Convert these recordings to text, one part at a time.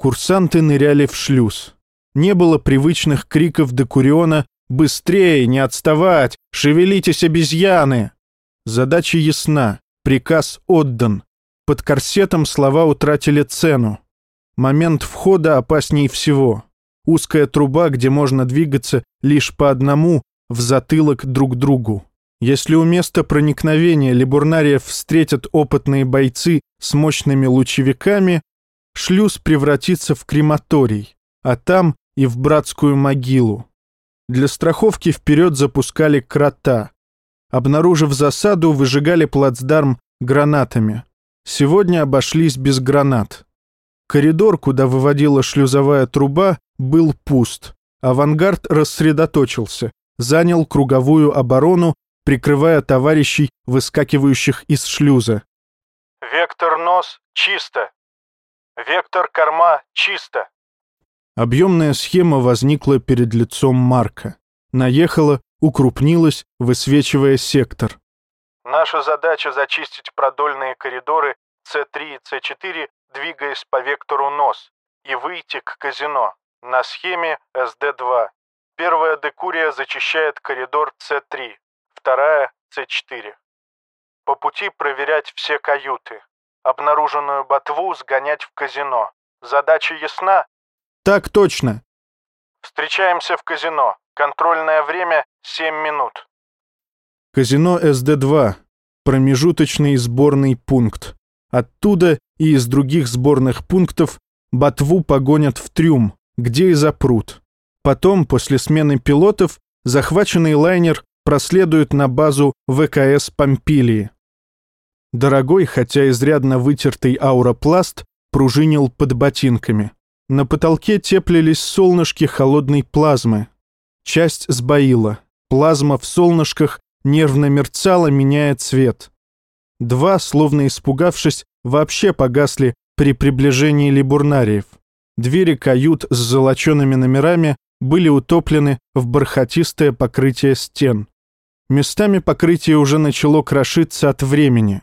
Курсанты ныряли в шлюз. Не было привычных криков Декуриона «Быстрее, не отставать! Шевелитесь, обезьяны!» Задача ясна, приказ отдан. Под корсетом слова утратили цену. Момент входа опасней всего. Узкая труба, где можно двигаться лишь по одному, в затылок друг другу. Если у места проникновения либурнариев встретят опытные бойцы с мощными лучевиками, шлюз превратится в крематорий, а там и в братскую могилу. Для страховки вперед запускали крота. Обнаружив засаду, выжигали плацдарм гранатами. Сегодня обошлись без гранат. Коридор, куда выводила шлюзовая труба, был пуст. Авангард рассредоточился, занял круговую оборону, прикрывая товарищей, выскакивающих из шлюза. «Вектор нос чисто. Вектор корма чисто». Объемная схема возникла перед лицом Марка. Наехала, укрупнилась, высвечивая сектор. «Наша задача зачистить продольные коридоры С3 и С4, двигаясь по вектору нос, и выйти к казино. На схеме СД-2. Первая декурия зачищает коридор С3, вторая С4. По пути проверять все каюты. Обнаруженную ботву сгонять в казино. Задача ясна? Так точно. Встречаемся в казино. Контрольное время 7 минут. Казино СД-2. Промежуточный сборный пункт. Оттуда и из других сборных пунктов ботву погонят в трюм, где и запрут. Потом, после смены пилотов, захваченный лайнер проследует на базу ВКС Помпилии. Дорогой, хотя изрядно вытертый ауропласт, пружинил под ботинками. На потолке теплились солнышки холодной плазмы. Часть сбоила. Плазма в солнышках нервно мерцала, меняя цвет. Два, словно испугавшись, вообще погасли при приближении либурнариев. Двери кают с золочеными номерами были утоплены в бархатистое покрытие стен. Местами покрытие уже начало крошиться от времени.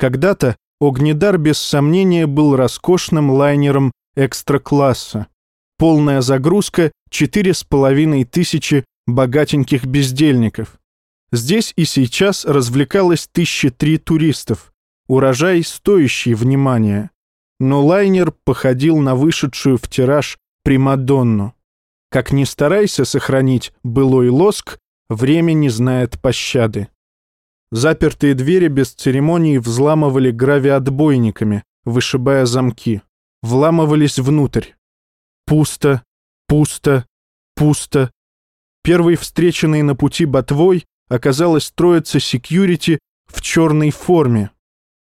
Когда-то Огнедар без сомнения был роскошным лайнером экстра-класса. Полная загрузка — четыре с половиной тысячи богатеньких бездельников. Здесь и сейчас развлекалось тысячи три туристов. Урожай, стоящий внимания но лайнер походил на вышедшую в тираж Примадонну. Как ни старайся сохранить былой лоск, время не знает пощады. Запертые двери без церемоний взламывали гравиотбойниками, вышибая замки. Вламывались внутрь. Пусто, пусто, пусто. Первый встреченный на пути ботвой оказалась троица секьюрити в черной форме,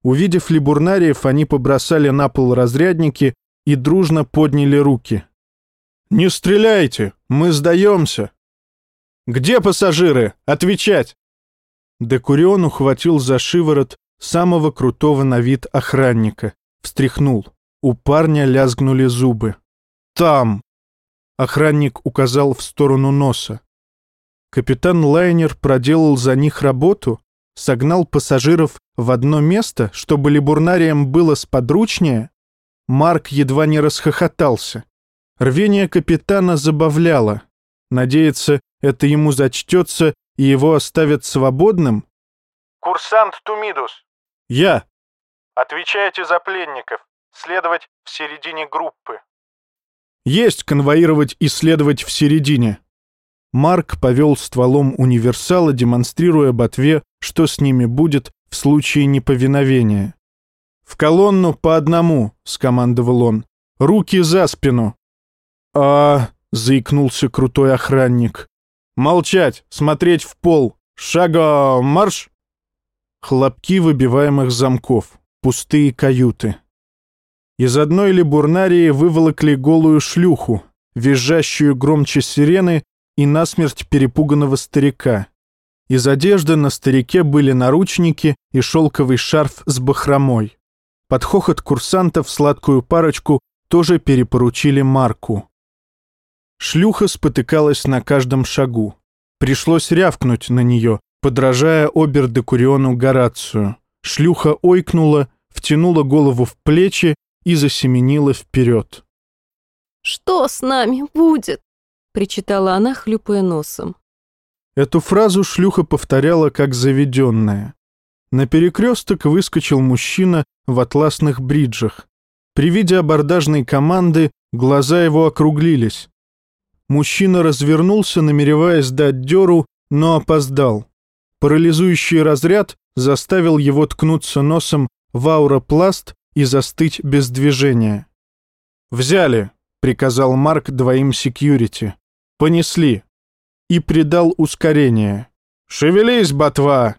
Увидев либурнариев, они побросали на пол разрядники и дружно подняли руки. «Не стреляйте! Мы сдаемся!» «Где пассажиры? Отвечать!» Декурион ухватил за шиворот самого крутого на вид охранника. Встряхнул. У парня лязгнули зубы. «Там!» Охранник указал в сторону носа. Капитан Лайнер проделал за них работу, согнал пассажиров в одно место, чтобы либурнариям было сподручнее, Марк едва не расхохотался. Рвение капитана забавляло. Надеется, это ему зачтется и его оставят свободным? «Курсант Тумидус!» «Я!» «Отвечайте за пленников. Следовать в середине группы». «Есть конвоировать и следовать в середине». Марк повел стволом универсала, демонстрируя ботве, что с ними будет в случае неповиновения. «В колонну по одному», — скомандовал он. «Руки за спину». «А...» — заикнулся крутой охранник. «Молчать, смотреть в пол. Шага, марш!» Хлопки выбиваемых замков, пустые каюты. Из одной либурнарии выволокли голую шлюху, визжащую громче сирены и насмерть перепуганного старика. Из одежды на старике были наручники и шелковый шарф с бахромой. Под хохот курсантов сладкую парочку тоже перепоручили Марку. Шлюха спотыкалась на каждом шагу. Пришлось рявкнуть на нее, подражая обер-декуриону Горацию. Шлюха ойкнула, втянула голову в плечи и засеменила вперед. Что с нами будет?» — причитала она, хлюпая носом. Эту фразу шлюха повторяла как заведенная. На перекресток выскочил мужчина в атласных бриджах. При виде абордажной команды глаза его округлились. Мужчина развернулся, намереваясь дать дёру, но опоздал. Парализующий разряд заставил его ткнуться носом в ауропласт и застыть без движения. «Взяли», — приказал Марк двоим секьюрити. «Понесли». И придал ускорение. «Шевелись, ботва!»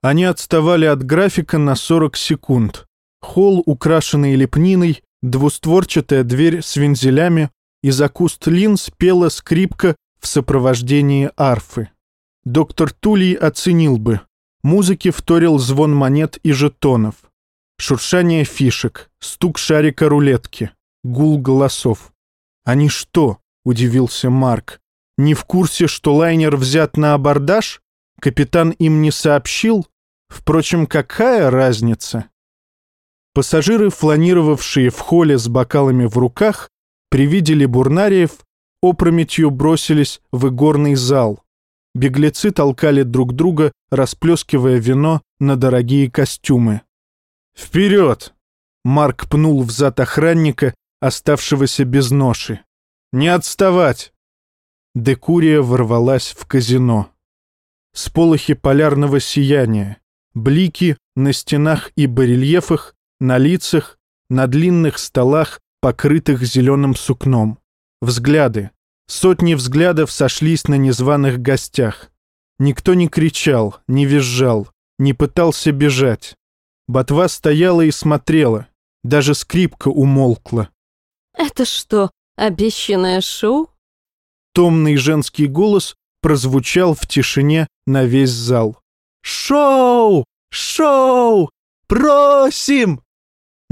Они отставали от графика на 40 секунд. Холл, украшенный лепниной, двустворчатая дверь с вензелями, из-за куст линз пела скрипка в сопровождении арфы. Доктор Тулей оценил бы. Музыке вторил звон монет и жетонов. Шуршание фишек, стук шарика рулетки, гул голосов. «Они что?» — удивился Марк. «Не в курсе, что лайнер взят на абордаж? Капитан им не сообщил? Впрочем, какая разница? Пассажиры, фланировавшие в холле с бокалами в руках, при виде либурнариев опрометью бросились в игорный зал. Беглецы толкали друг друга, расплескивая вино на дорогие костюмы. «Вперед!» — Марк пнул в зад охранника, оставшегося без ноши. «Не отставать!» Декурия ворвалась в казино. Сполохи полярного сияния, Блики на стенах и барельефах, на лицах, на длинных столах, покрытых зеленым сукном. Взгляды. Сотни взглядов сошлись на незваных гостях. Никто не кричал, не визжал, не пытался бежать. Ботва стояла и смотрела. Даже скрипка умолкла. «Это что, обещанное шоу?» Томный женский голос прозвучал в тишине на весь зал. «Шоу! Шоу! Просим!»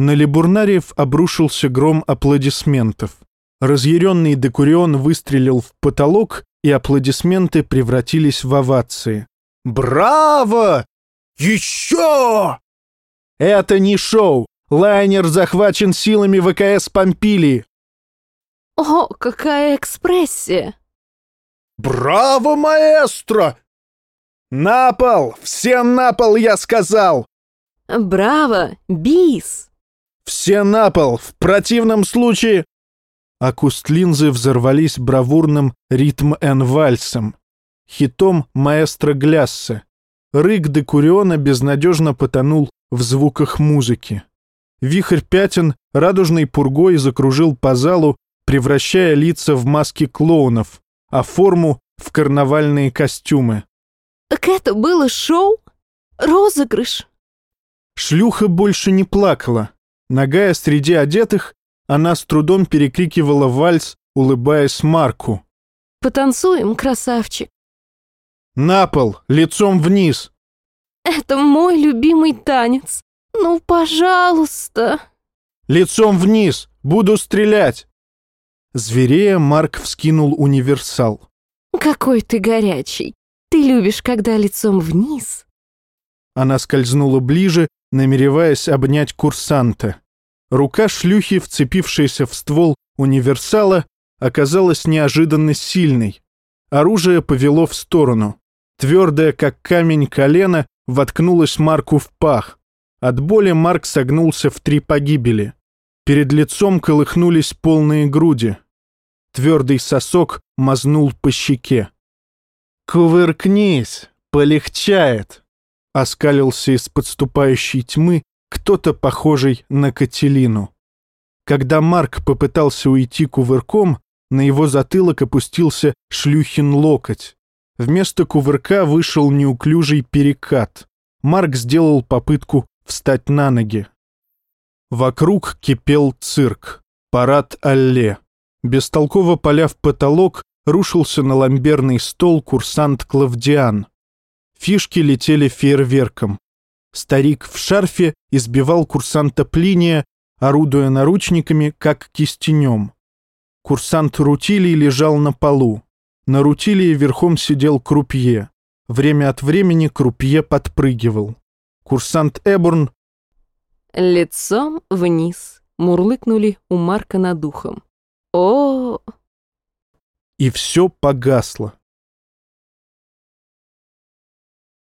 На Лебурнариев обрушился гром аплодисментов. Разъяренный Декурион выстрелил в потолок, и аплодисменты превратились в овации. «Браво! Еще!» «Это не шоу! Лайнер захвачен силами ВКС Помпилии!» «О, какая экспрессия!» «Браво, маэстро! «На пол! Все на пол, я сказал!» «Браво! Бис!» «Все на пол! В противном случае...» А куст-линзы взорвались бравурным ритм-эн-вальсом, хитом маэстро Глясса. Рык Декуриона безнадежно потонул в звуках музыки. Вихрь пятен радужной пургой закружил по залу, превращая лица в маски клоунов, а форму — в карнавальные костюмы. Так это было шоу? Розыгрыш? Шлюха больше не плакала. Ногая среди одетых, она с трудом перекрикивала вальс, улыбаясь Марку. Потанцуем, красавчик. На пол, лицом вниз. Это мой любимый танец. Ну, пожалуйста. Лицом вниз, буду стрелять. Зверея Марк вскинул универсал. Какой ты горячий. Ты любишь, когда лицом вниз?» Она скользнула ближе, намереваясь обнять курсанта. Рука шлюхи, вцепившаяся в ствол универсала, оказалась неожиданно сильной. Оружие повело в сторону. Твердое, как камень, колено воткнулось Марку в пах. От боли Марк согнулся в три погибели. Перед лицом колыхнулись полные груди. Твердый сосок мазнул по щеке. «Кувыркнись, полегчает!» — оскалился из подступающей тьмы кто-то похожий на Кателину. Когда Марк попытался уйти кувырком, на его затылок опустился шлюхин локоть. Вместо кувырка вышел неуклюжий перекат. Марк сделал попытку встать на ноги. Вокруг кипел цирк, парад алле. Бестолково поляв потолок, рушился на ламберный стол курсант Клавдиан. Фишки летели фейерверком. Старик в шарфе избивал курсанта Плиния, орудуя наручниками, как кистенем. Курсант Рутилий лежал на полу. На Рутилии верхом сидел Крупье. Время от времени Крупье подпрыгивал. Курсант Эбурн... Лицом вниз мурлыкнули у Марка над ухом. и все погасло.